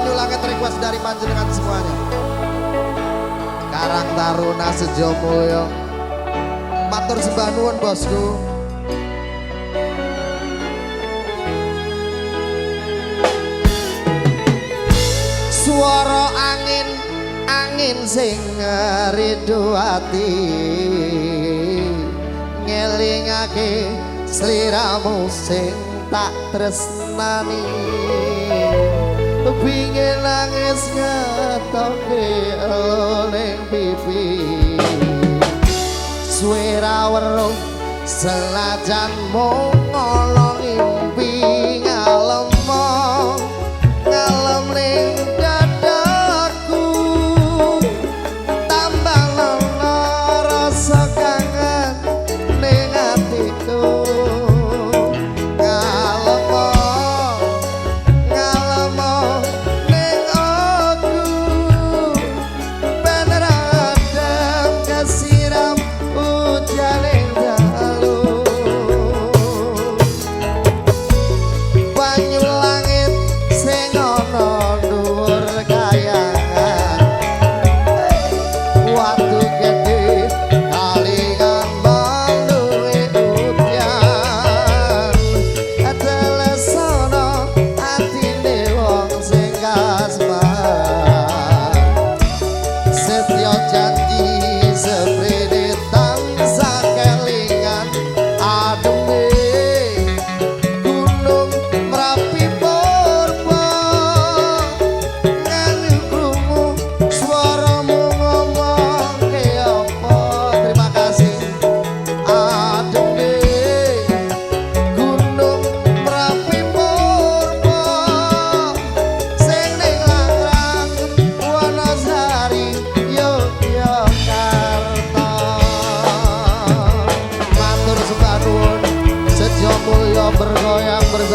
lanjulanget request dari panjenengan semuanya. Karang Taruna Sejo Mulyo. Matur sembah nuwun bosku. Suara angin angin sing ngeridu ati ngelingake seliramu sing tak tresnani. pingin nangis ngetok di eling pipi. Suwe ra weruh selajan mongol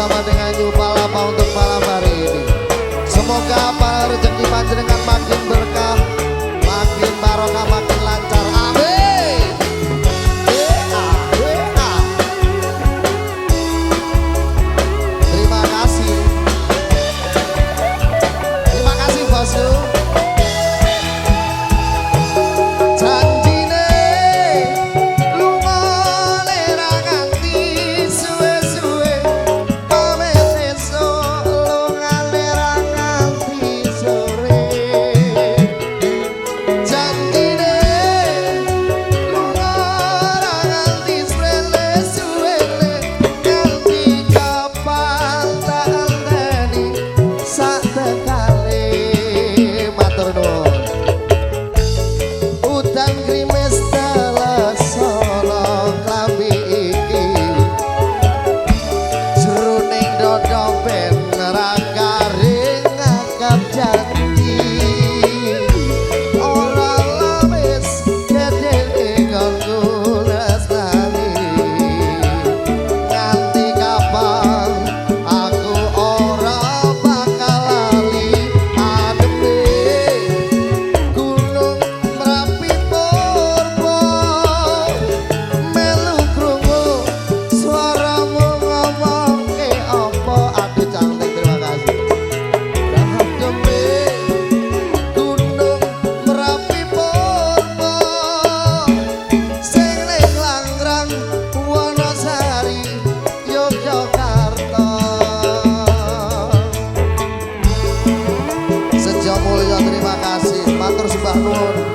mantengan rompe terima kasih. Matur sembah nuwun.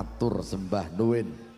Matur sembah nuwun